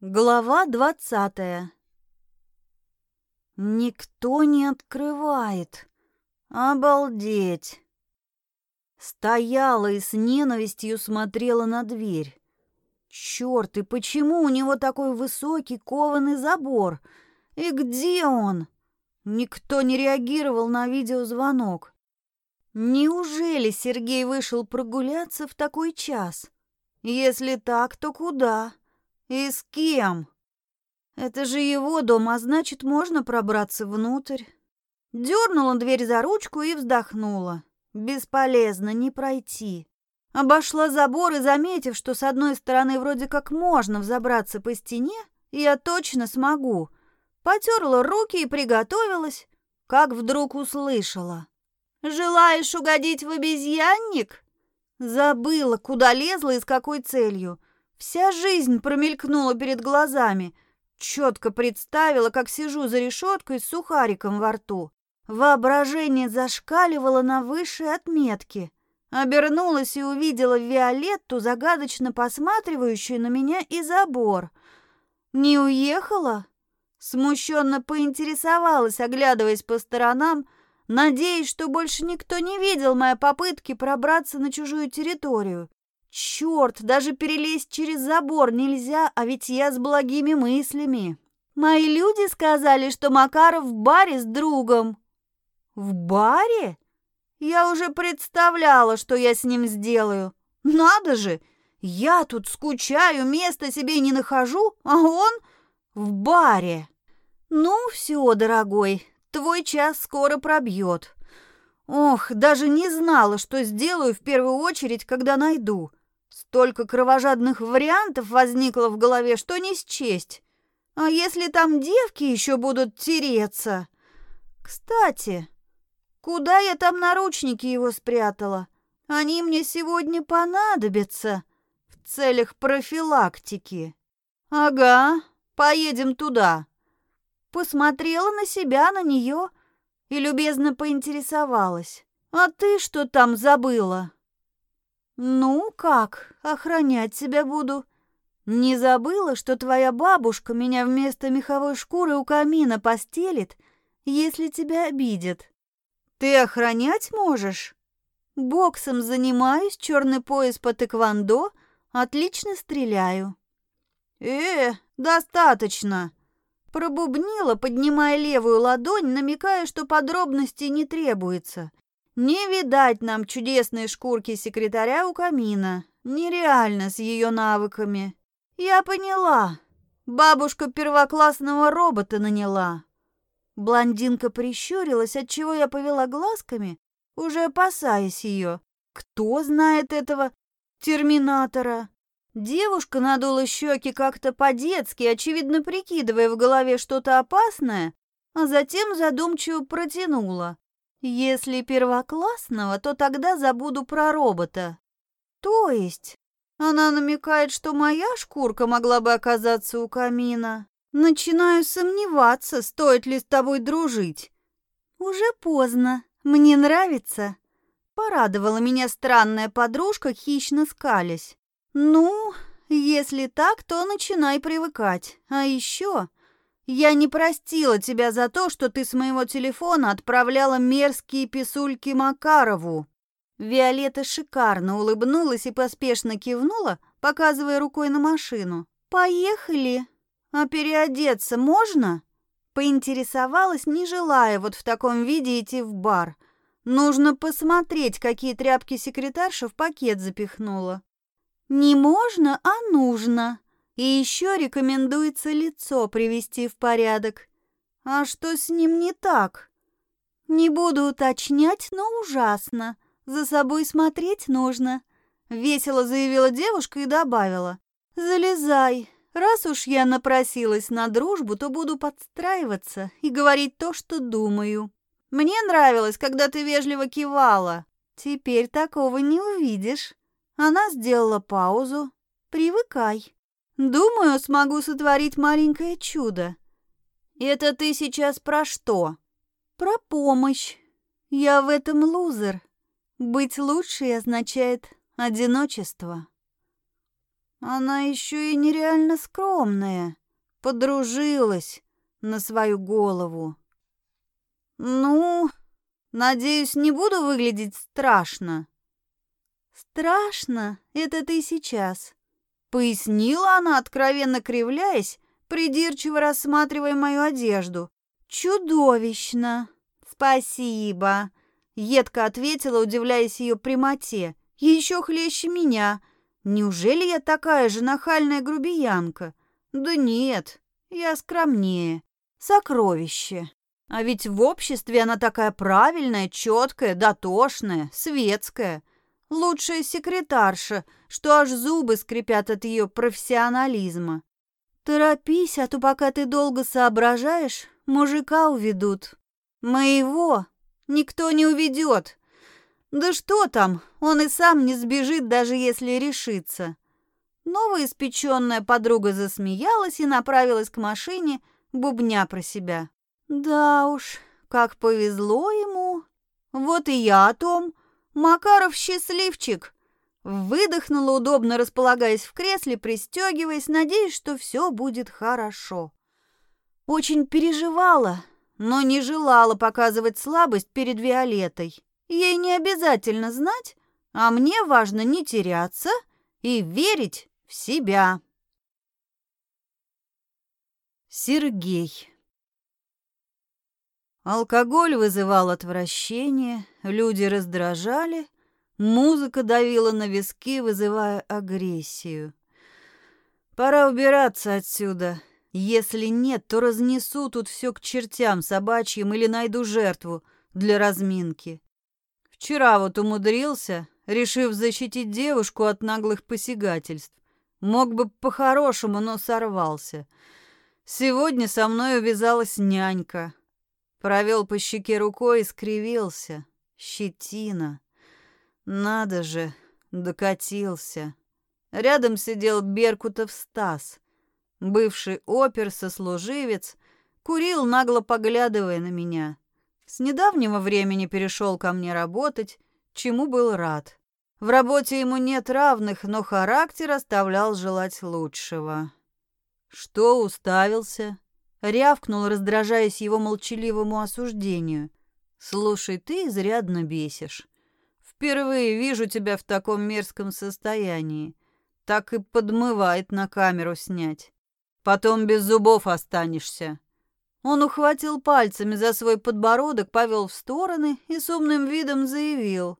Глава двадцатая. Никто не открывает. Обалдеть. Стояла и с ненавистью смотрела на дверь. Черт, и почему у него такой высокий кованый забор? И где он? Никто не реагировал на видеозвонок. Неужели Сергей вышел прогуляться в такой час? Если так, то куда? И с кем? Это же его дом, а значит, можно пробраться внутрь. Дернула дверь за ручку и вздохнула. Бесполезно, не пройти. Обошла забор и, заметив, что с одной стороны вроде как можно взобраться по стене, я точно смогу. Потерла руки и приготовилась, как вдруг услышала. «Желаешь угодить в обезьянник?» Забыла, куда лезла и с какой целью. Вся жизнь промелькнула перед глазами. Четко представила, как сижу за решеткой с сухариком во рту. Воображение зашкаливало на высшей отметке. Обернулась и увидела Виолетту, загадочно посматривающую на меня и забор. «Не уехала?» Смущенно поинтересовалась, оглядываясь по сторонам, надеясь, что больше никто не видел моей попытки пробраться на чужую территорию. Черт, даже перелезть через забор нельзя, а ведь я с благими мыслями. Мои люди сказали, что Макаров в баре с другом. В баре? Я уже представляла, что я с ним сделаю. Надо же, я тут скучаю, места себе не нахожу, а он в баре. Ну, все, дорогой, твой час скоро пробьет. Ох, даже не знала, что сделаю в первую очередь, когда найду. Столько кровожадных вариантов возникло в голове, что не счесть. А если там девки еще будут тереться? Кстати, куда я там наручники его спрятала? Они мне сегодня понадобятся в целях профилактики. Ага, поедем туда. Посмотрела на себя, на нее и любезно поинтересовалась. А ты что там забыла? «Ну как, охранять себя буду. Не забыла, что твоя бабушка меня вместо меховой шкуры у камина постелит, если тебя обидят? Ты охранять можешь? Боксом занимаюсь, черный пояс по тэквондо, отлично стреляю». «Э, достаточно!» Пробубнила, поднимая левую ладонь, намекая, что подробностей не требуется. Не видать нам чудесной шкурки секретаря у камина. Нереально с ее навыками. Я поняла. Бабушка первоклассного робота наняла. Блондинка прищурилась, отчего я повела глазками, уже опасаясь ее. Кто знает этого терминатора? Девушка надула щеки как-то по-детски, очевидно прикидывая в голове что-то опасное, а затем задумчиво протянула. Если первоклассного, то тогда забуду про робота. То есть она намекает, что моя шкурка могла бы оказаться у камина. Начинаю сомневаться, стоит ли с тобой дружить. Уже поздно. Мне нравится. Порадовала меня странная подружка, хищно скалясь. Ну, если так, то начинай привыкать. А еще я не простила тебя за то, что ты с моего телефона отправляла мерзкие писульки Макарову. Виолетта шикарно улыбнулась и поспешно кивнула, показывая рукой на машину. Поехали. А переодеться можно? Поинтересовалась, не желая вот в таком виде идти в бар. Нужно посмотреть, какие тряпки секретарша в пакет запихнула. Не можно, а нужно. И еще рекомендуется лицо привести в порядок. А что с ним не так? Не буду уточнять, но ужасно. За собой смотреть нужно. Весело заявила девушка и добавила. Залезай. Раз уж я напросилась на дружбу, то буду подстраиваться и говорить то, что думаю. Мне нравилось, когда ты вежливо кивала. Теперь такого не увидишь. Она сделала паузу. Привыкай. Думаю, смогу сотворить маленькое чудо. Это ты сейчас про что? Про помощь. Я в этом лузер. Быть лучшей означает одиночество. Она еще и нереально скромная. Подружилась на свою голову. Ну, надеюсь, не буду выглядеть страшно. Страшно? Это ты сейчас. Пояснила она, откровенно кривляясь, придирчиво рассматривая мою одежду. Чудовищно. Спасибо. Едко ответила, удивляясь ее прямоте. Еще хлеще меня. Неужели я такая же нахальная грубиянка? Да нет, я скромнее. Сокровище. А ведь в обществе она такая правильная, четкая, дотошная, светская. Лучшая секретарша, что аж зубы скрипят от ее профессионализма. Торопись, а то пока ты долго соображаешь, мужика уведут. Моего никто не уведет. Да что там, он и сам не сбежит, даже если решится. Новоиспеченная подруга засмеялась и направилась к машине, бубня про себя. Да уж, как повезло ему. Вот и я о том. Макаров счастливчик. Выдохнула, удобно располагаясь в кресле, пристегиваясь, надеясь, что все будет хорошо. Очень переживала, но не желала показывать слабость перед Виолетой. Ей не обязательно знать, а мне важно не теряться и верить в себя. Сергей Алкоголь вызывал отвращение, люди раздражали, музыка давила на виски, вызывая агрессию. Пора убираться отсюда. Если нет, то разнесу тут все к чертям собачьим или найду жертву для разминки. Вчера вот умудрился, решив защитить девушку от наглых посягательств. Мог бы по-хорошему, но сорвался. Сегодня со мной увязалась нянька. Провел по щеке рукой и скривился. Щетина. Надо же, докатился. Рядом сидел Беркутов Стас. Бывший опер-сослуживец курил, нагло поглядывая на меня. С недавнего времени перешел ко мне работать, чему был рад. В работе ему нет равных, но характер оставлял желать лучшего. Что уставился? Рявкнул, раздражаясь его молчаливому осуждению. «Слушай, ты изрядно бесишь. Впервые вижу тебя в таком мерзком состоянии. Так и подмывает на камеру снять. Потом без зубов останешься». Он ухватил пальцами за свой подбородок, повел в стороны и с умным видом заявил.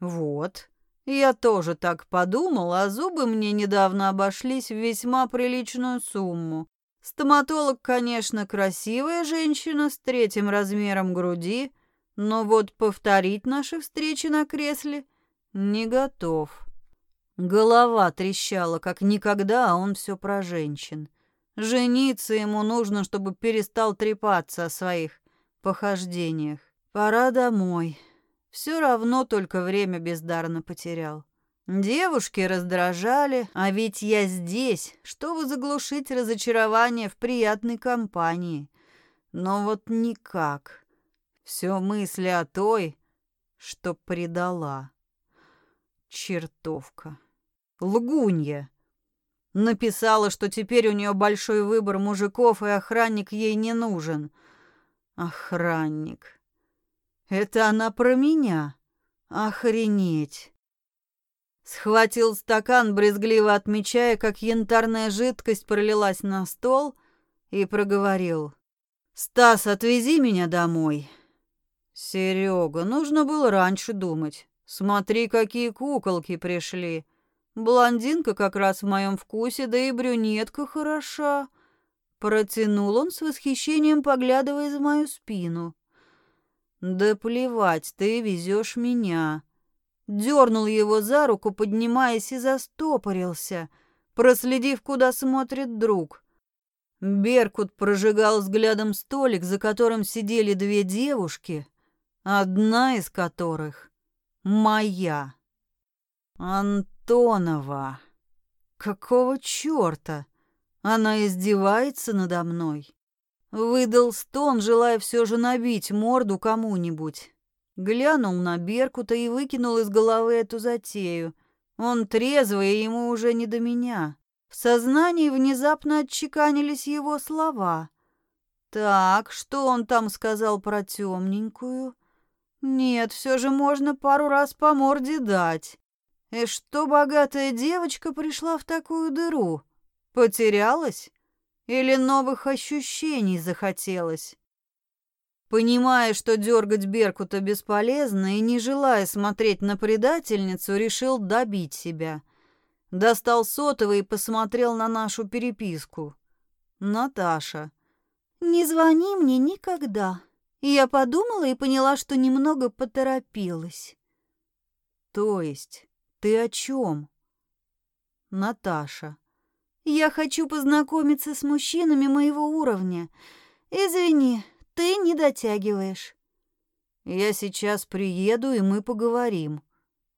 «Вот, я тоже так подумал, а зубы мне недавно обошлись в весьма приличную сумму. Стоматолог, конечно, красивая женщина с третьим размером груди, но вот повторить наши встречи на кресле не готов. Голова трещала, как никогда, а он все про женщин. Жениться ему нужно, чтобы перестал трепаться о своих похождениях. Пора домой. Все равно только время бездарно потерял. Девушки раздражали, а ведь я здесь, чтобы заглушить разочарование в приятной компании. Но вот никак. Все мысли о той, что предала. Чертовка. Лгунья. Написала, что теперь у нее большой выбор мужиков, и охранник ей не нужен. Охранник. Это она про меня. Охренеть. Схватил стакан, брезгливо отмечая, как янтарная жидкость пролилась на стол, и проговорил. «Стас, отвези меня домой». «Серега, нужно было раньше думать. Смотри, какие куколки пришли. Блондинка как раз в моем вкусе, да и брюнетка хороша». Протянул он с восхищением, поглядывая за мою спину. «Да плевать, ты везешь меня дернул его за руку, поднимаясь и застопорился, проследив, куда смотрит друг. Беркут прожигал взглядом столик, за которым сидели две девушки, одна из которых — моя. Антонова. Какого черта? Она издевается надо мной. Выдал стон, желая все же набить морду кому-нибудь. Глянул на Беркута и выкинул из головы эту затею. Он трезвый, и ему уже не до меня. В сознании внезапно отчеканились его слова. Так, что он там сказал про темненькую? Нет, все же можно пару раз по морде дать. И что богатая девочка пришла в такую дыру? Потерялась? Или новых ощущений захотелось? Понимая, что дергать Беркута бесполезно, и не желая смотреть на предательницу, решил добить себя. Достал сотовый и посмотрел на нашу переписку. Наташа. «Не звони мне никогда». Я подумала и поняла, что немного поторопилась. «То есть ты о чем?» Наташа. «Я хочу познакомиться с мужчинами моего уровня. Извини, ты не дотягиваешь. Я сейчас приеду, и мы поговорим.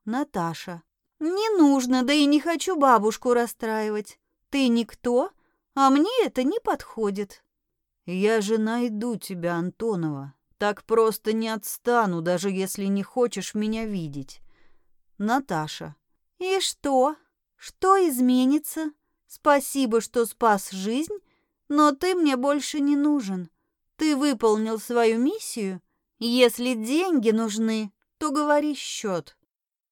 Наташа. Не нужно, да и не хочу бабушку расстраивать. Ты никто, а мне это не подходит. Я же найду тебя, Антонова. Так просто не отстану, даже если не хочешь меня видеть. Наташа. И что? Что изменится? Спасибо, что спас жизнь, но ты мне больше не нужен. Ты выполнил свою миссию? Если деньги нужны, то говори счет.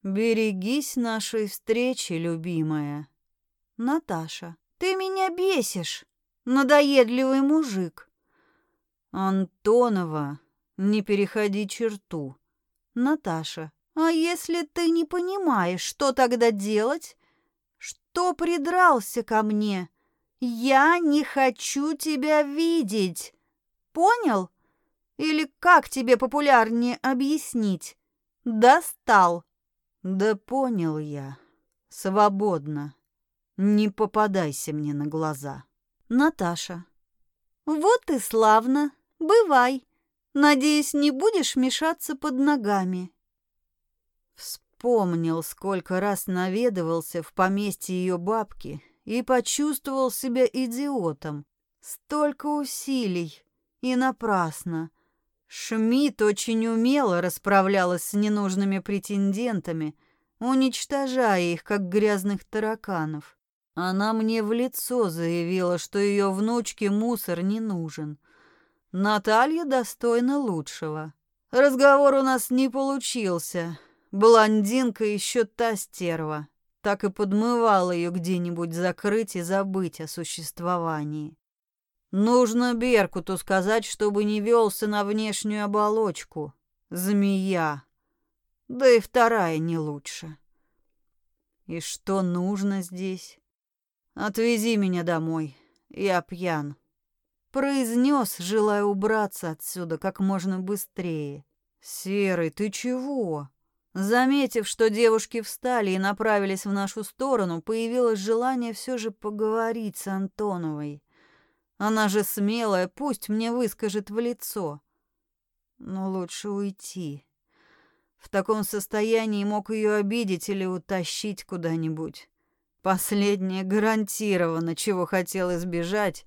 Берегись нашей встречи, любимая. Наташа, ты меня бесишь, надоедливый мужик. Антонова, не переходи черту. Наташа, а если ты не понимаешь, что тогда делать? Что придрался ко мне? Я не хочу тебя видеть. Понял? Или как тебе популярнее объяснить? Достал. Да понял я. Свободно. Не попадайся мне на глаза. Наташа. Вот и славно. Бывай. Надеюсь, не будешь мешаться под ногами. Вспомнил, сколько раз наведывался в поместье ее бабки и почувствовал себя идиотом. Столько усилий, и напрасно. Шмидт очень умело расправлялась с ненужными претендентами, уничтожая их, как грязных тараканов. Она мне в лицо заявила, что ее внучке мусор не нужен. Наталья достойна лучшего. Разговор у нас не получился. Блондинка еще та стерва. Так и подмывала ее где-нибудь закрыть и забыть о существовании. Нужно Беркуту сказать, чтобы не велся на внешнюю оболочку. Змея. Да и вторая не лучше. И что нужно здесь? Отвези меня домой. Я пьян. Произнес, желая убраться отсюда как можно быстрее. Серый, ты чего? Заметив, что девушки встали и направились в нашу сторону, появилось желание все же поговорить с Антоновой. Она же смелая, пусть мне выскажет в лицо. Но лучше уйти. В таком состоянии мог ее обидеть или утащить куда-нибудь. Последнее гарантированно, чего хотел избежать,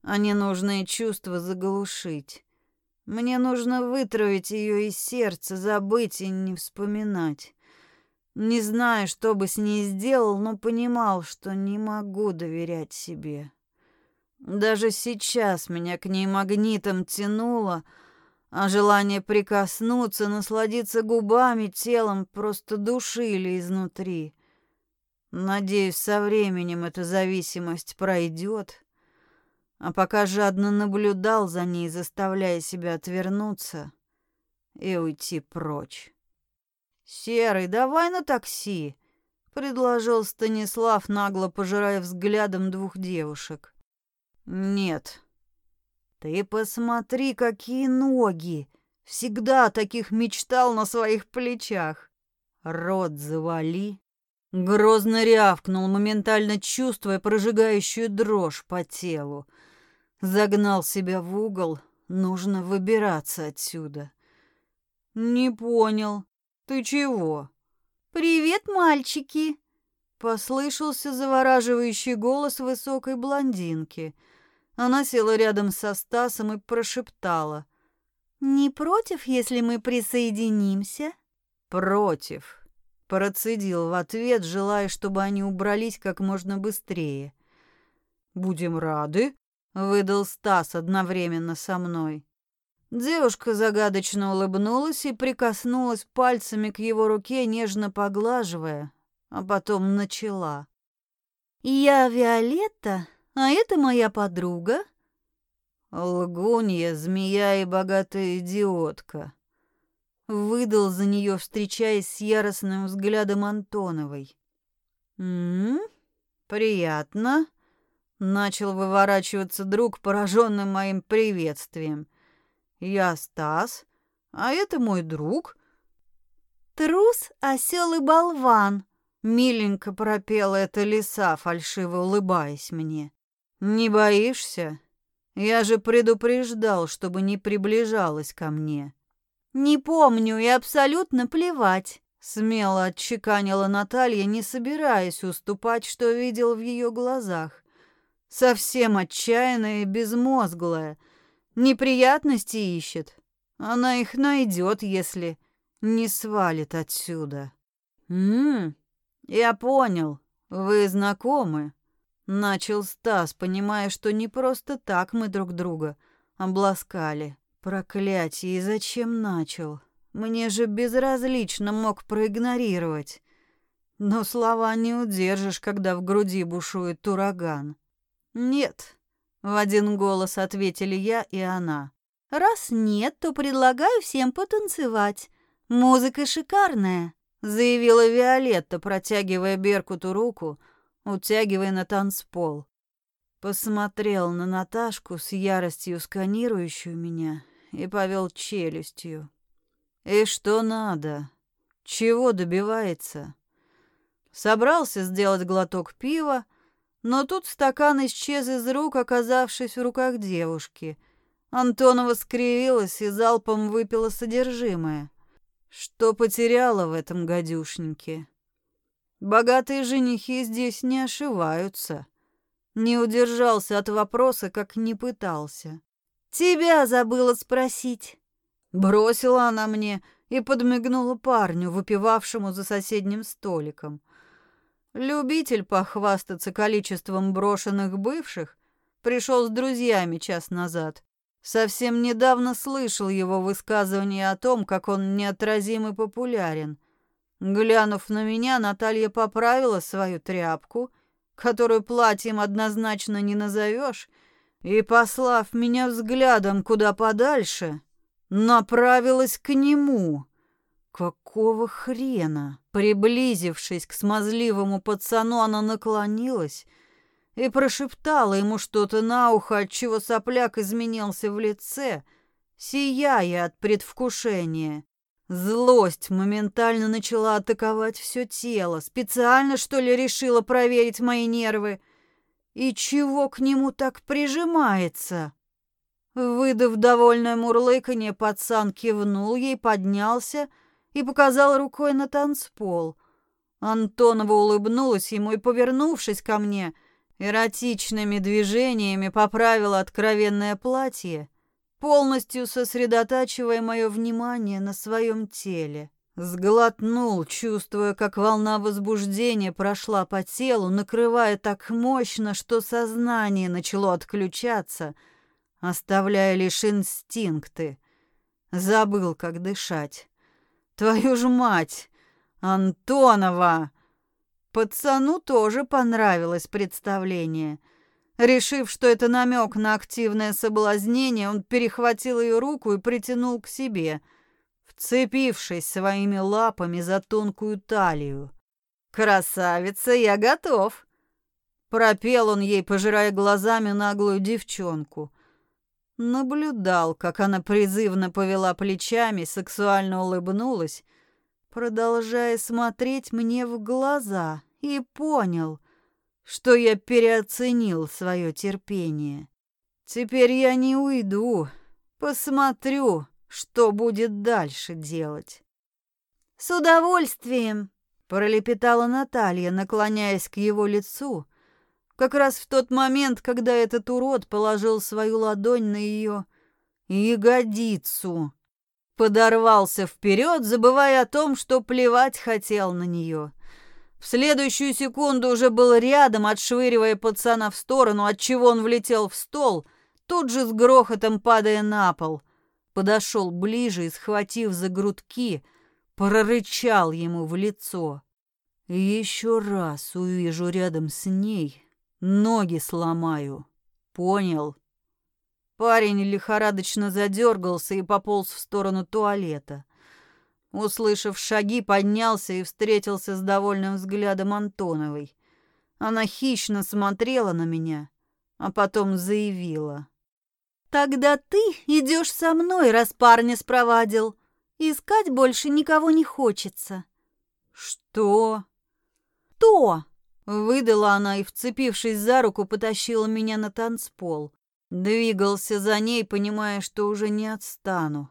а ненужные чувства заглушить. Мне нужно вытравить ее из сердца, забыть и не вспоминать. Не знаю, что бы с ней сделал, но понимал, что не могу доверять себе. Даже сейчас меня к ней магнитом тянуло, а желание прикоснуться, насладиться губами, телом просто душили изнутри. Надеюсь, со временем эта зависимость пройдет. А пока жадно наблюдал за ней, заставляя себя отвернуться и уйти прочь. «Серый, давай на такси!» — предложил Станислав, нагло пожирая взглядом двух девушек. Нет. Ты посмотри, какие ноги. Всегда таких мечтал на своих плечах. Рот завали. Грозно рявкнул, моментально чувствуя прожигающую дрожь по телу. Загнал себя в угол. Нужно выбираться отсюда. Не понял. Ты чего? Привет, мальчики. Послышался завораживающий голос высокой блондинки — она села рядом со Стасом и прошептала. «Не против, если мы присоединимся?» «Против. Процедил в ответ, желая, чтобы они убрались как можно быстрее. «Будем рады», — выдал Стас одновременно со мной. Девушка загадочно улыбнулась и прикоснулась пальцами к его руке, нежно поглаживая, а потом начала. «Я Виолетта, а это моя подруга». Лгунья, змея и богатая идиотка. Выдал за нее, встречаясь с яростным взглядом Антоновой. «М-м, приятно», — начал выворачиваться друг, пораженный моим приветствием. «Я Стас, а это мой друг». «Трус, осел и болван», Миленько пропела эта лиса, фальшиво улыбаясь мне. «Не боишься? Я же предупреждал, чтобы не приближалась ко мне». «Не помню и абсолютно плевать», — смело отчеканила Наталья, не собираясь уступать, что видел в ее глазах. Совсем отчаянная и безмозглая. Неприятности ищет. Она их найдет, если не свалит отсюда. «М-м, «Я понял. Вы знакомы?» Начал Стас, понимая, что не просто так мы друг друга обласкали. Проклятие, и зачем начал? Мне же безразлично мог проигнорировать. Но слова не удержишь, когда в груди бушует ураган. «Нет», — в один голос ответили я и она. «Раз нет, то предлагаю всем потанцевать. Музыка шикарная заявила Виолетта, протягивая Беркуту руку, утягивая на танцпол. Посмотрел на Наташку с яростью сканирующую меня и повел челюстью. И что надо? Чего добивается? Собрался сделать глоток пива, но тут стакан исчез из рук, оказавшись в руках девушки. Антонова скривилась и залпом выпила содержимое. Что потеряла в этом гадюшнике? Богатые женихи здесь не ошиваются. Не удержался от вопроса, как не пытался. Тебя забыла спросить. Бросила она мне и подмигнула парню, выпивавшему за соседним столиком. Любитель похвастаться количеством брошенных бывших пришел с друзьями час назад. Совсем недавно слышал его высказывание о том, как он неотразим популярен. Глянув на меня, Наталья поправила свою тряпку, которую платьем однозначно не назовешь, и, послав меня взглядом куда подальше, направилась к нему. Какого хрена? Приблизившись к смазливому пацану, она наклонилась и прошептала ему что-то на ухо, отчего сопляк изменился в лице, сияя от предвкушения. Злость моментально начала атаковать все тело. Специально, что ли, решила проверить мои нервы? И чего к нему так прижимается? Выдав довольное мурлыканье, пацан кивнул ей, поднялся и показал рукой на танцпол. Антонова улыбнулась ему и, повернувшись ко мне, — эротичными движениями поправила откровенное платье, полностью сосредотачивая мое внимание на своем теле. Сглотнул, чувствуя, как волна возбуждения прошла по телу, накрывая так мощно, что сознание начало отключаться, оставляя лишь инстинкты. Забыл, как дышать. Твою ж мать! Антонова! Пацану тоже понравилось представление. Решив, что это намек на активное соблазнение, он перехватил ее руку и притянул к себе, вцепившись своими лапами за тонкую талию. «Красавица, я готов!» Пропел он ей, пожирая глазами наглую девчонку. Наблюдал, как она призывно повела плечами, сексуально улыбнулась продолжая смотреть мне в глаза, и понял, что я переоценил свое терпение. Теперь я не уйду, посмотрю, что будет дальше делать. С удовольствием, пролепетала Наталья, наклоняясь к его лицу, как раз в тот момент, когда этот урод положил свою ладонь на ее ягодицу. Подорвался вперед, забывая о том, что плевать хотел на нее. В следующую секунду уже был рядом, отшвыривая пацана в сторону, отчего он влетел в стол, тут же с грохотом падая на пол. Подошел ближе и, схватив за грудки, прорычал ему в лицо. «Еще раз увижу рядом с ней, ноги сломаю. Понял?» Парень лихорадочно задергался и пополз в сторону туалета. Услышав шаги, поднялся и встретился с довольным взглядом Антоновой. Она хищно смотрела на меня, а потом заявила. «Тогда ты идешь со мной, раз парня спровадил. Искать больше никого не хочется». «Что?» «То!» — выдала она и, вцепившись за руку, потащила меня на танцпол. Двигался за ней, понимая, что уже не отстану.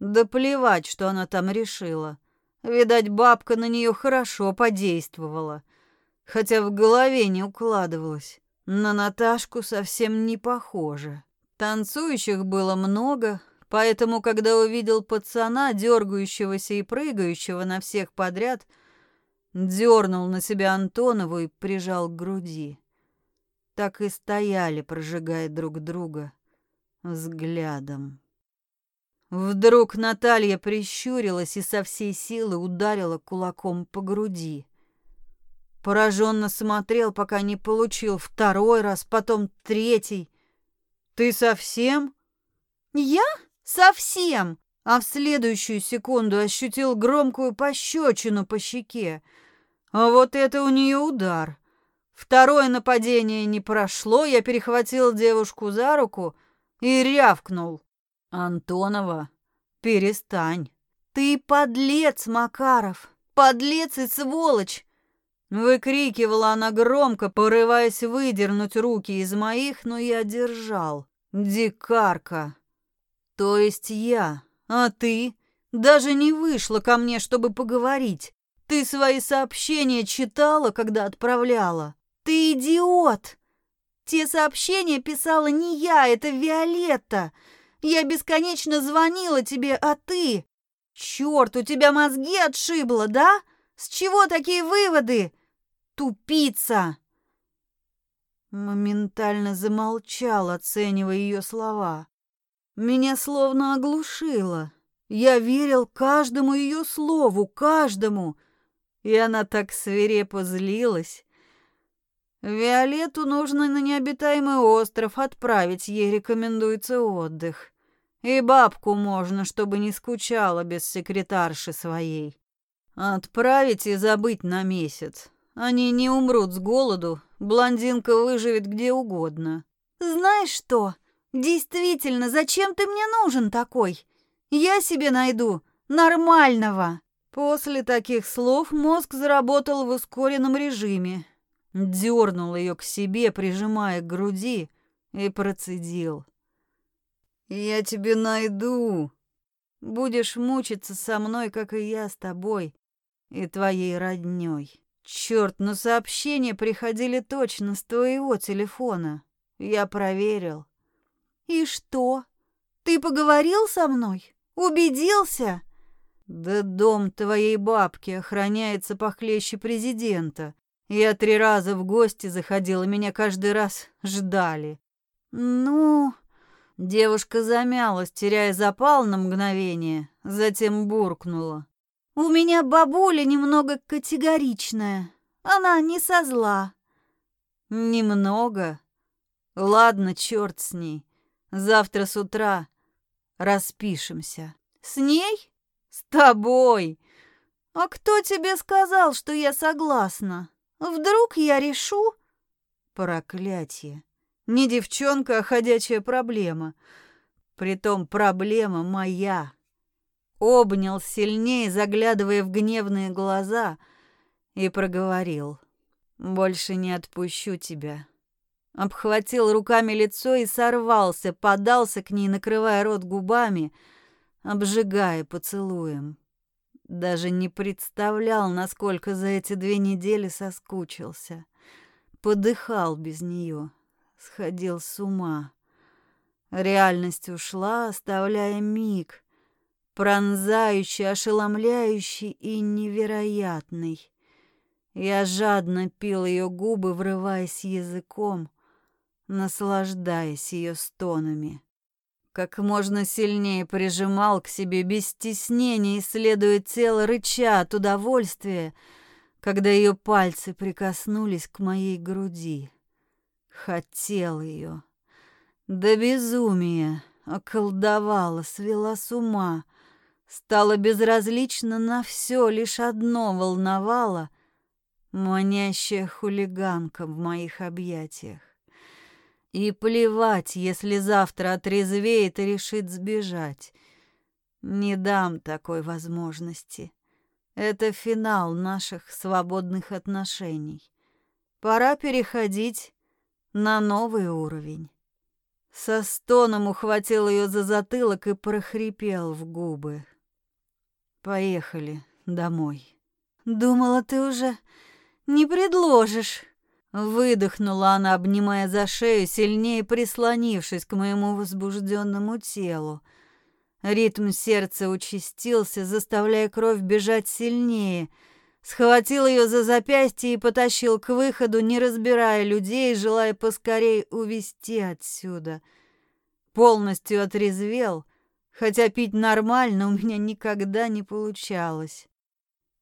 Да плевать, что она там решила. Видать, бабка на нее хорошо подействовала. Хотя в голове не укладывалось. На Наташку совсем не похоже. Танцующих было много, поэтому, когда увидел пацана, дергающегося и прыгающего на всех подряд, дернул на себя Антонову и прижал к груди. Так и стояли, прожигая друг друга взглядом. Вдруг Наталья прищурилась и со всей силы ударила кулаком по груди. Пораженно смотрел, пока не получил второй раз, потом третий. «Ты совсем?» «Я? Совсем!» А в следующую секунду ощутил громкую пощечину по щеке. А вот это у нее удар. Второе нападение не прошло, я перехватил девушку за руку и рявкнул. Антонова, перестань. Ты подлец, Макаров, подлец и сволочь. Выкрикивала она громко, порываясь выдернуть руки из моих, но я держал. Дикарка. То есть я. А ты? Даже не вышла ко мне, чтобы поговорить. Ты свои сообщения читала, когда отправляла? Ты идиот! Те сообщения писала не я, это Виолетта. Я бесконечно звонила тебе, а ты... Черт, у тебя мозги отшибло, да? С чего такие выводы? Тупица!» Моментально замолчал, оценивая ее слова. Меня словно оглушило. Я верил каждому ее слову, каждому. И она так свирепо злилась. Виолетту нужно на необитаемый остров отправить, ей рекомендуется отдых. И бабку можно, чтобы не скучала без секретарши своей. Отправить и забыть на месяц. Они не умрут с голоду, блондинка выживет где угодно. Знаешь что? Действительно, зачем ты мне нужен такой? Я себе найду нормального. После таких слов мозг заработал в ускоренном режиме, дернул ее к себе, прижимая к груди, и процедил. «Я тебе найду. Будешь мучиться со мной, как и я с тобой и твоей роднёй. Черт, но сообщения приходили точно с твоего телефона. Я проверил». «И что? Ты поговорил со мной? Убедился?» «Да дом твоей бабки охраняется похлеще президента. Я три раза в гости заходила, меня каждый раз ждали. Ну, девушка замялась, теряя запал на мгновение, затем буркнула. У меня бабуля немного категоричная. Она не со зла. Немного. Ладно, черт с ней. Завтра с утра распишемся. С ней? С тобой. А кто тебе сказал, что я согласна? Вдруг я решу? Проклятие. Не девчонка, а ходячая проблема. Притом проблема моя. Обнял сильнее, заглядывая в гневные глаза, и проговорил. «Больше не отпущу тебя». Обхватил руками лицо и сорвался, подался к ней, накрывая рот губами, обжигая поцелуем. Даже не представлял, насколько за эти две недели соскучился. Подыхал без нее, сходил с ума. Реальность ушла, оставляя миг, пронзающий, ошеломляющий и невероятный. Я жадно пил ее губы, врываясь языком, наслаждаясь ее стонами. Как можно сильнее прижимал к себе без стеснения, исследуя тело, рыча от удовольствия, когда ее пальцы прикоснулись к моей груди. Хотел ее. До безумия околдовала, свела с ума. Стала безразлична на все, лишь одно волновало — манящая хулиганка в моих объятиях. И плевать, если завтра отрезвеет и решит сбежать. Не дам такой возможности. Это финал наших свободных отношений. Пора переходить на новый уровень. Со стоном ухватил ее за затылок и прохрипел в губы. Поехали домой. Думала, ты уже не предложишь. Выдохнула она, обнимая за шею, сильнее прислонившись к моему возбужденному телу. Ритм сердца участился, заставляя кровь бежать сильнее. Схватил ее за запястье и потащил к выходу, не разбирая людей, желая поскорей увести отсюда. Полностью отрезвел, хотя пить нормально у меня никогда не получалось.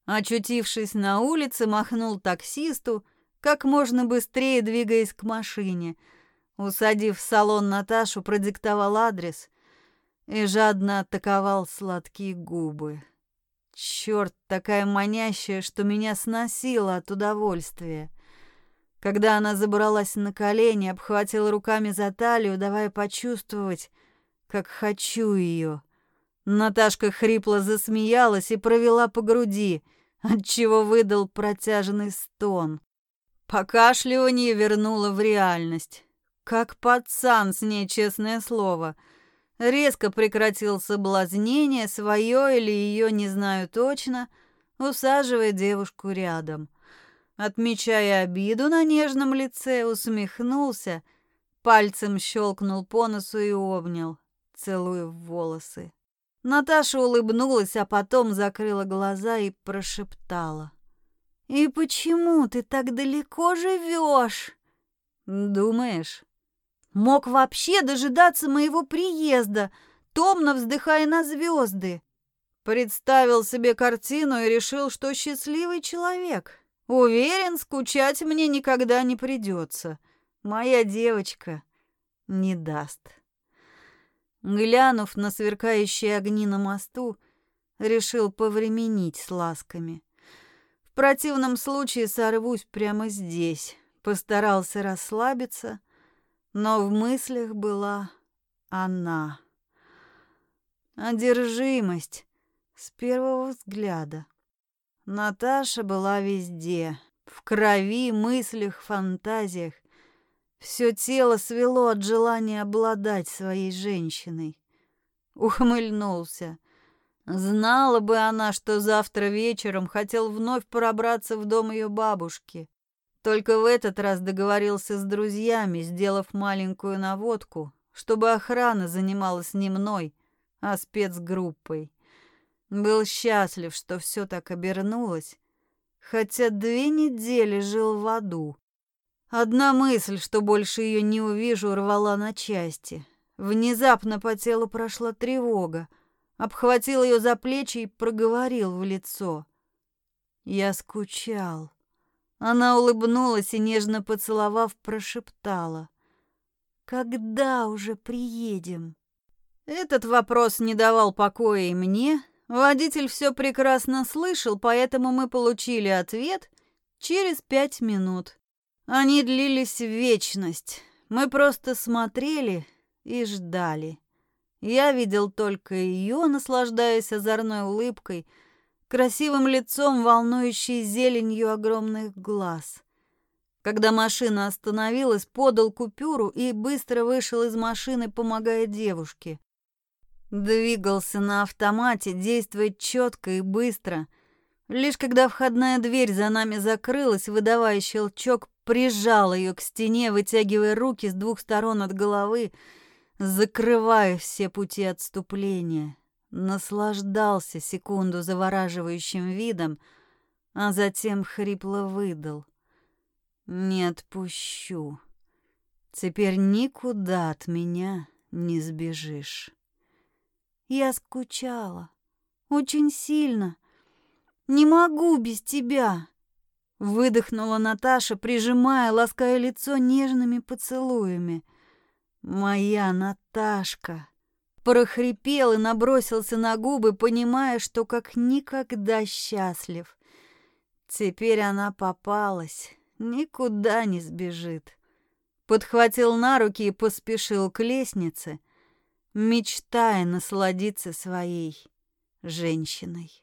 Очутившись на улице, махнул таксисту, как можно быстрее двигаясь к машине. Усадив в салон Наташу, продиктовал адрес и жадно атаковал сладкие губы. Черт, такая манящая, что меня сносило от удовольствия. Когда она забралась на колени, обхватила руками за талию, давая почувствовать, как хочу ее. Наташка хрипло засмеялась и провела по груди, отчего выдал протяжный стон. Покашливание вернуло в реальность. Как пацан с ней, честное слово. Резко прекратил соблазнение, свое или ее, не знаю точно, усаживая девушку рядом. Отмечая обиду на нежном лице, усмехнулся, пальцем щелкнул по носу и обнял, целуя в волосы. Наташа улыбнулась, а потом закрыла глаза и прошептала. «И почему ты так далеко живешь?» «Думаешь?» «Мог вообще дожидаться моего приезда, томно вздыхая на звезды». Представил себе картину и решил, что счастливый человек. Уверен, скучать мне никогда не придется. Моя девочка не даст. Глянув на сверкающие огни на мосту, решил повременить с ласками противном случае сорвусь прямо здесь. Постарался расслабиться, но в мыслях была она. Одержимость с первого взгляда. Наташа была везде, в крови, мыслях, фантазиях. Все тело свело от желания обладать своей женщиной. Ухмыльнулся. Знала бы она, что завтра вечером хотел вновь пробраться в дом ее бабушки. Только в этот раз договорился с друзьями, сделав маленькую наводку, чтобы охрана занималась не мной, а спецгруппой. Был счастлив, что все так обернулось, хотя две недели жил в аду. Одна мысль, что больше ее не увижу, рвала на части. Внезапно по телу прошла тревога обхватил ее за плечи и проговорил в лицо. Я скучал. Она улыбнулась и, нежно поцеловав, прошептала. «Когда уже приедем?» Этот вопрос не давал покоя и мне. Водитель все прекрасно слышал, поэтому мы получили ответ через пять минут. Они длились в вечность. Мы просто смотрели и ждали. Я видел только ее, наслаждаясь озорной улыбкой, красивым лицом, волнующей зеленью огромных глаз. Когда машина остановилась, подал купюру и быстро вышел из машины, помогая девушке. Двигался на автомате, действуя четко и быстро. Лишь когда входная дверь за нами закрылась, выдавая щелчок, прижал ее к стене, вытягивая руки с двух сторон от головы, закрывая все пути отступления. наслаждался секунду завораживающим видом, а затем хрипло выдал. «Не отпущу. Теперь никуда от меня не сбежишь». Я скучала. Очень сильно. Не могу без тебя. Выдохнула Наташа, прижимая, лаская лицо нежными поцелуями. Моя Наташка. Прохрипел и набросился на губы, понимая, что как никогда счастлив. Теперь она попалась, никуда не сбежит. Подхватил на руки и поспешил к лестнице, мечтая насладиться своей женщиной.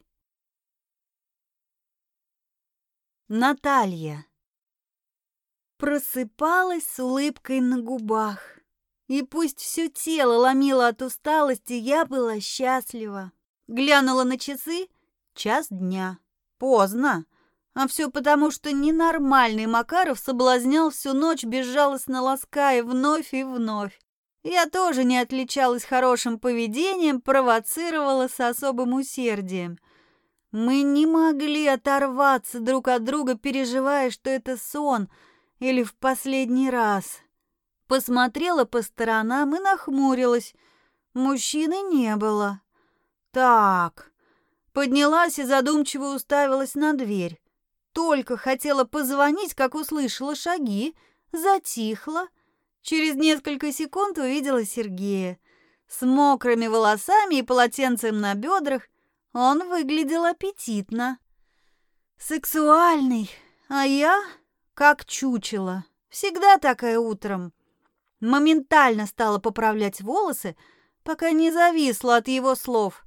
Наталья просыпалась с улыбкой на губах. И пусть все тело ломило от усталости, я была счастлива. Глянула на часы — час дня. Поздно. А все потому, что ненормальный Макаров соблазнял всю ночь, безжалостно лаская вновь и вновь. Я тоже не отличалась хорошим поведением, провоцировала с особым усердием. Мы не могли оторваться друг от друга, переживая, что это сон или в последний раз. Посмотрела по сторонам и нахмурилась. Мужчины не было. Так, поднялась и задумчиво уставилась на дверь. Только хотела позвонить, как услышала шаги, затихла — Через несколько секунд увидела Сергея. С мокрыми волосами и полотенцем на бедрах он выглядел аппетитно. Сексуальный, а я как чучело. Всегда такая утром. Моментально стала поправлять волосы, пока не зависла от его слов.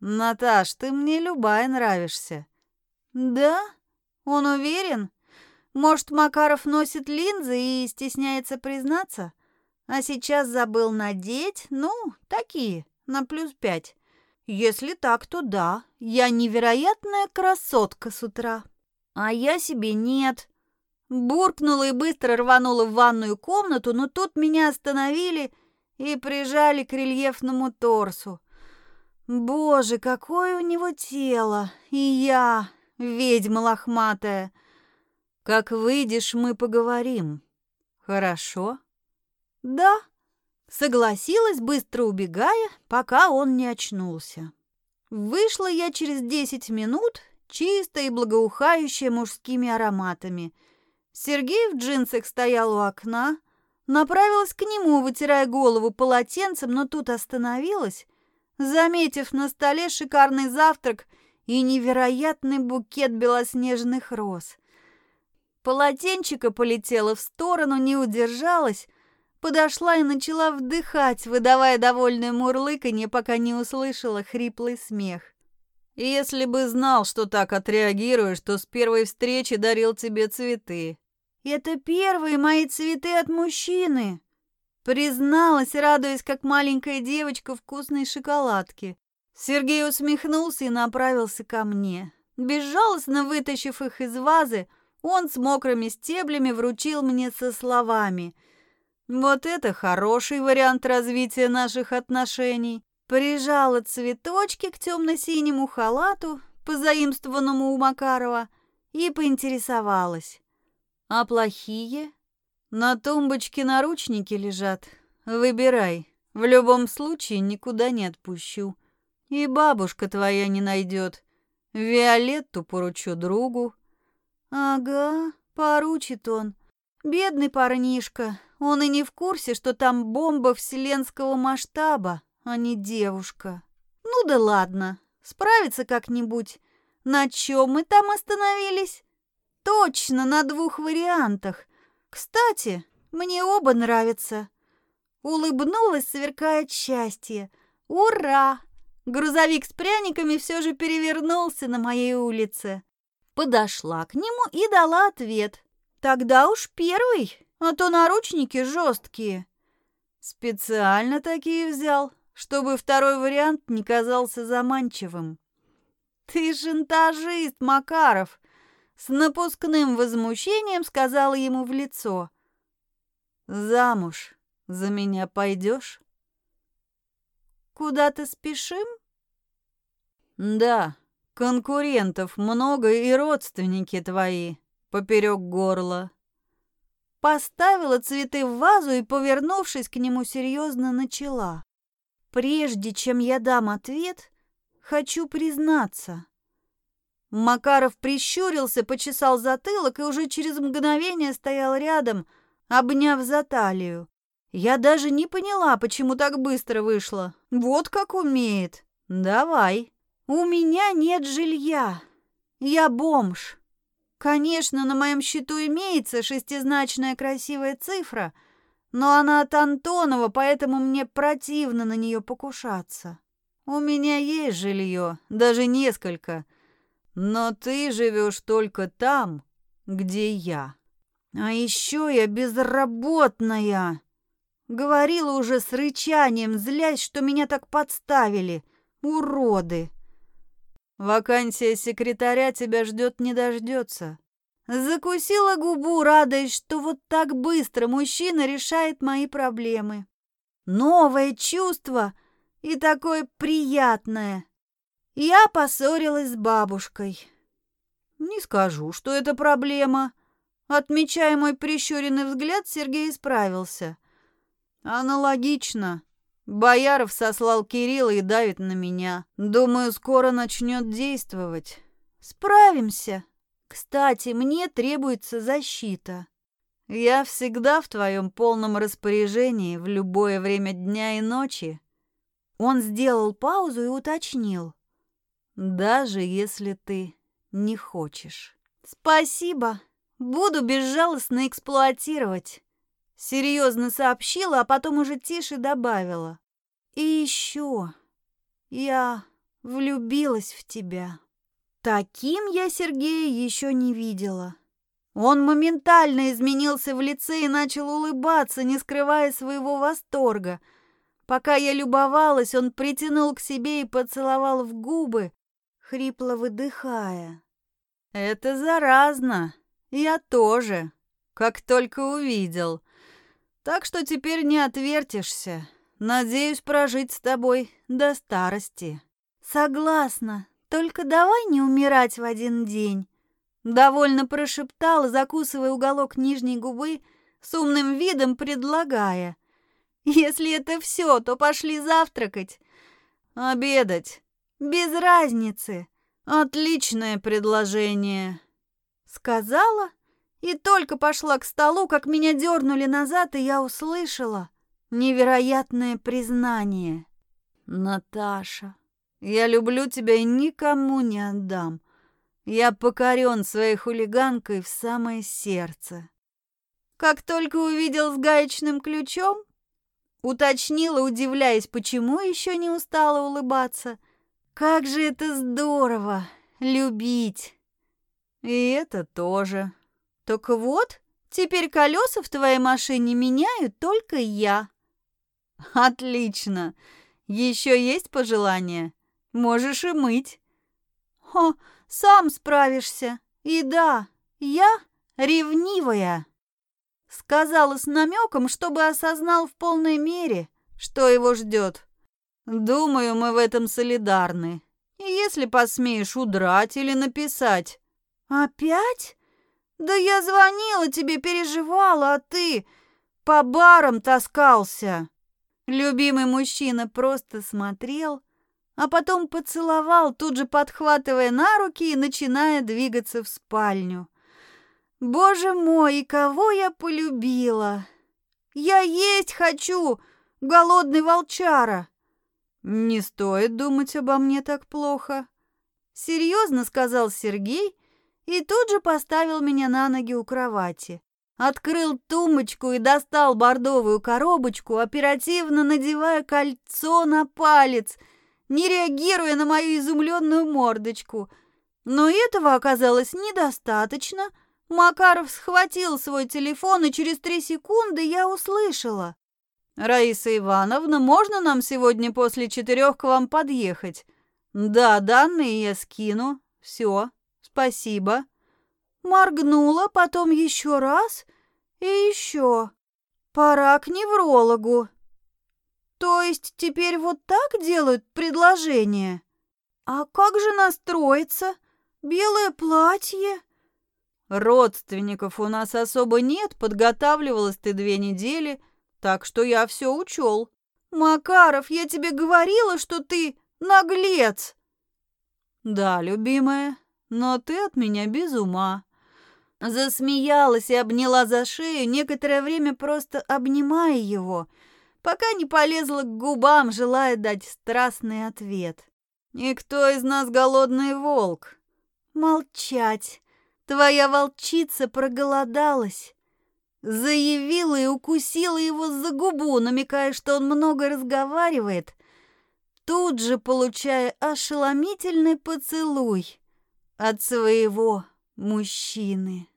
«Наташ, ты мне любая нравишься». «Да? Он уверен?» Может, Макаров носит линзы и стесняется признаться? А сейчас забыл надеть? Ну, такие, на плюс пять. Если так, то да, я невероятная красотка с утра. А я себе нет. Буркнула и быстро рванула в ванную комнату, но тут меня остановили и прижали к рельефному торсу. Боже, какое у него тело! И я, ведьма лохматая — как выйдешь, мы поговорим. Хорошо? Да, согласилась, быстро убегая, пока он не очнулся. Вышла я через десять минут, чистая и благоухающая мужскими ароматами. Сергей в джинсах стоял у окна, направилась к нему, вытирая голову полотенцем, но тут остановилась, заметив на столе шикарный завтрак и невероятный букет белоснежных роз. Полотенчика полетела в сторону, не удержалась, подошла и начала вдыхать, выдавая довольное мурлыканье, пока не услышала хриплый смех. «Если бы знал, что так отреагируешь, то с первой встречи дарил тебе цветы». «Это первые мои цветы от мужчины», призналась, радуясь, как маленькая девочка вкусной шоколадки. Сергей усмехнулся и направился ко мне. Безжалостно вытащив их из вазы, он с мокрыми стеблями вручил мне со словами «Вот это хороший вариант развития наших отношений». Прижала цветочки к темно-синему халату, позаимствованному у Макарова, и поинтересовалась. «А плохие?» «На тумбочке наручники лежат. Выбирай. В любом случае никуда не отпущу. И бабушка твоя не найдет. Виолетту поручу другу, «Ага, поручит он. Бедный парнишка. Он и не в курсе, что там бомба вселенского масштаба, а не девушка. Ну да ладно, справится как-нибудь. На чем мы там остановились? Точно, на двух вариантах. Кстати, мне оба нравятся». Улыбнулась, сверкая от счастья. «Ура!» Грузовик с пряниками все же перевернулся на моей улице подошла к нему и дала ответ. «Тогда уж первый, а то наручники жесткие». Специально такие взял, чтобы второй вариант не казался заманчивым. «Ты шантажист, Макаров!» С напускным возмущением сказала ему в лицо. «Замуж за меня пойдешь?» «Куда-то спешим?» Да, конкурентов много и родственники твои поперек горла. Поставила цветы в вазу и, повернувшись к нему, серьезно начала. Прежде чем я дам ответ, хочу признаться. Макаров прищурился, почесал затылок и уже через мгновение стоял рядом, обняв за талию. Я даже не поняла, почему так быстро вышло. Вот как умеет. Давай. У меня нет жилья. Я бомж. Конечно, на моем счету имеется шестизначная красивая цифра, но она от Антонова, поэтому мне противно на нее покушаться. У меня есть жилье, даже несколько, но ты живешь только там, где я. А еще я безработная. Говорила уже с рычанием, злясь, что меня так подставили. Уроды. Вакансия секретаря тебя ждет не дождется. Закусила губу, радуясь, что вот так быстро мужчина решает мои проблемы. Новое чувство и такое приятное. Я поссорилась с бабушкой. Не скажу, что это проблема. Отмечая мой прищуренный взгляд, Сергей исправился. Аналогично. Бояров сослал Кирилла и давит на меня. Думаю, скоро начнет действовать. Справимся. Кстати, мне требуется защита. Я всегда в твоем полном распоряжении в любое время дня и ночи. Он сделал паузу и уточнил. Даже если ты не хочешь. Спасибо. Буду безжалостно эксплуатировать. Серьезно сообщила, а потом уже тише добавила. И еще я влюбилась в тебя. Таким я Сергея еще не видела. Он моментально изменился в лице и начал улыбаться, не скрывая своего восторга. Пока я любовалась, он притянул к себе и поцеловал в губы, хрипло выдыхая. «Это заразно. Я тоже, как только увидел. Так что теперь не отвертишься. Надеюсь прожить с тобой до старости. Согласна. Только давай не умирать в один день. Довольно прошептала, закусывая уголок нижней губы, с умным видом предлагая. Если это все, то пошли завтракать. Обедать. Без разницы. Отличное предложение. Сказала и только пошла к столу, как меня дернули назад, и я услышала невероятное признание. «Наташа, я люблю тебя и никому не отдам. Я покорен своей хулиганкой в самое сердце». Как только увидел с гаечным ключом, уточнила, удивляясь, почему еще не устала улыбаться. «Как же это здорово! Любить!» «И это тоже», так вот, теперь колеса в твоей машине меняют только я. Отлично. Еще есть пожелания? Можешь и мыть. О, сам справишься. И да, я ревнивая. Сказала с намеком, чтобы осознал в полной мере, что его ждет. Думаю, мы в этом солидарны. И если посмеешь удрать или написать... Опять? «Да я звонила тебе, переживала, а ты по барам таскался!» Любимый мужчина просто смотрел, а потом поцеловал, тут же подхватывая на руки и начиная двигаться в спальню. «Боже мой, и кого я полюбила! Я есть хочу, голодный волчара!» «Не стоит думать обо мне так плохо», — серьезно сказал Сергей, и тут же поставил меня на ноги у кровати. Открыл тумбочку и достал бордовую коробочку, оперативно надевая кольцо на палец, не реагируя на мою изумленную мордочку. Но этого оказалось недостаточно. Макаров схватил свой телефон, и через три секунды я услышала. «Раиса Ивановна, можно нам сегодня после четырех к вам подъехать?» «Да, данные я скину. Все, «Спасибо». Моргнула, потом еще раз и еще. Пора к неврологу. То есть теперь вот так делают предложение? А как же настроиться? Белое платье? Родственников у нас особо нет, подготавливалась ты две недели, так что я все учел. Макаров, я тебе говорила, что ты наглец. Да, любимая, но ты от меня без ума. Засмеялась и обняла за шею, некоторое время просто обнимая его, пока не полезла к губам, желая дать страстный ответ. «И кто из нас голодный волк?» «Молчать. Твоя волчица проголодалась». Заявила и укусила его за губу, намекая, что он много разговаривает, тут же получая ошеломительный поцелуй от своего мужчины.